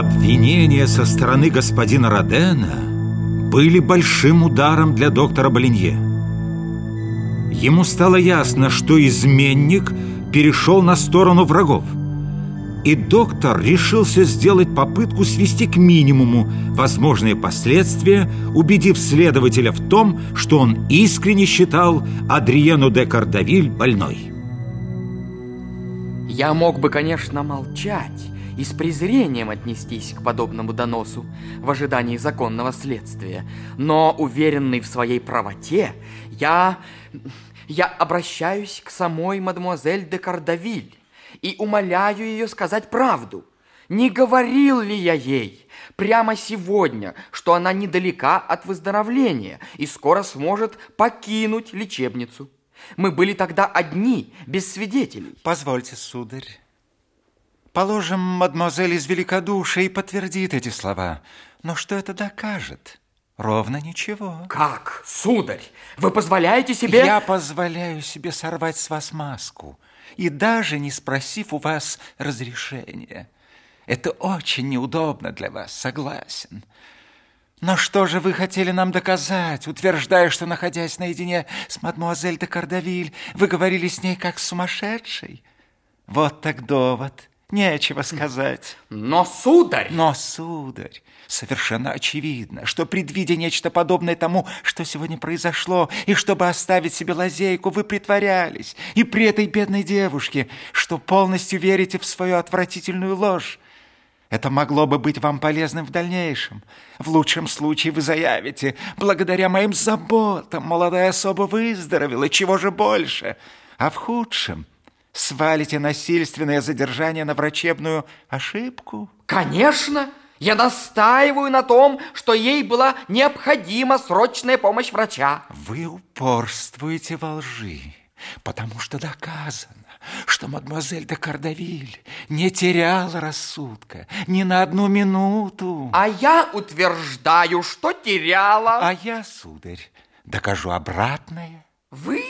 Обвинения со стороны господина Родена были большим ударом для доктора Болинье. Ему стало ясно, что изменник перешел на сторону врагов. И доктор решился сделать попытку свести к минимуму возможные последствия, убедив следователя в том, что он искренне считал Адриену де Кардавиль больной. Я мог бы, конечно, молчать, и с презрением отнестись к подобному доносу в ожидании законного следствия. Но, уверенный в своей правоте, я... я обращаюсь к самой мадемуазель де Кардавиль и умоляю ее сказать правду. Не говорил ли я ей прямо сегодня, что она недалека от выздоровления и скоро сможет покинуть лечебницу? Мы были тогда одни, без свидетелей. Позвольте, сударь. Положим, мадемуазель из великодушия и подтвердит эти слова. Но что это докажет? Ровно ничего. Как, сударь? Вы позволяете себе... Я позволяю себе сорвать с вас маску. И даже не спросив у вас разрешения. Это очень неудобно для вас, согласен. Но что же вы хотели нам доказать, утверждая, что, находясь наедине с мадемуазель де Кардавиль, вы говорили с ней как с сумасшедшей? Вот так довод. Нечего сказать. Но, сударь... Но, сударь, совершенно очевидно, что, предвидя нечто подобное тому, что сегодня произошло, и чтобы оставить себе лазейку, вы притворялись, и при этой бедной девушке, что полностью верите в свою отвратительную ложь. Это могло бы быть вам полезным в дальнейшем. В лучшем случае вы заявите, благодаря моим заботам молодая особа выздоровела, чего же больше. А в худшем свалите насильственное задержание на врачебную ошибку? Конечно! Я настаиваю на том, что ей была необходима срочная помощь врача. Вы упорствуете во лжи, потому что доказано, что мадемуазель де Кардавиль не теряла рассудка ни на одну минуту. А я утверждаю, что теряла. А я, сударь, докажу обратное. Вы?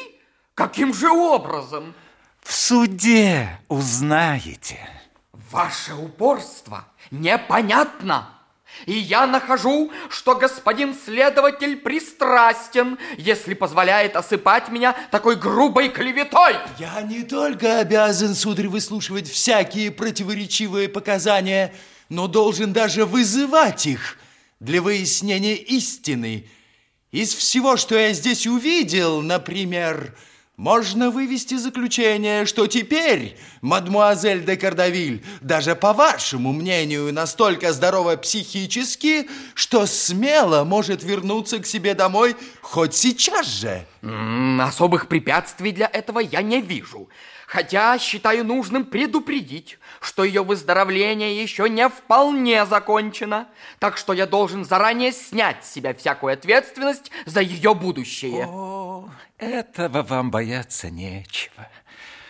Каким же образом? В суде узнаете. Ваше упорство непонятно. И я нахожу, что господин следователь пристрастен, если позволяет осыпать меня такой грубой клеветой. Я не только обязан, сударь, выслушивать всякие противоречивые показания, но должен даже вызывать их для выяснения истины. Из всего, что я здесь увидел, например, можно вывести заключение, что теперь мадмуазель де Кардавиль, даже по вашему мнению, настолько здорова психически, что смело может вернуться к себе домой хоть сейчас же. Особых препятствий для этого я не вижу. Хотя считаю нужным предупредить, что ее выздоровление еще не вполне закончено, так что я должен заранее снять с себя всякую ответственность за ее будущее. О, этого вам бояться нечего.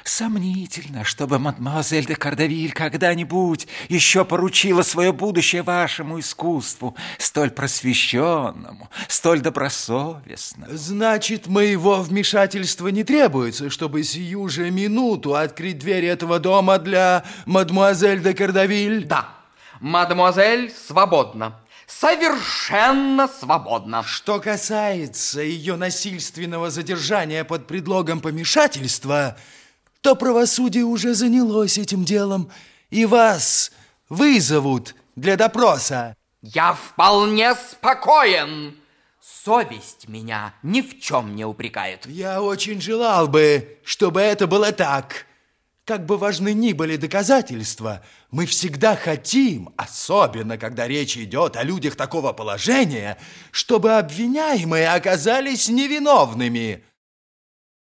Сомнительно, чтобы мадемуазель де Кардавиль когда-нибудь еще поручила свое будущее вашему искусству, столь просвещенному, столь добросовестному. Значит, моего вмешательства не требуется, чтобы сию же минуту открыть двери этого дома для мадемуазель де Кардавиль? Да, мадемуазель свободна. Совершенно свободна. Что касается ее насильственного задержания под предлогом помешательства, то правосудие уже занялось этим делом, и вас вызовут для допроса. Я вполне спокоен. Совесть меня ни в чем не упрекает. Я очень желал бы, чтобы это было так. Как бы важны ни были доказательства, мы всегда хотим, особенно когда речь идет о людях такого положения, чтобы обвиняемые оказались невиновными.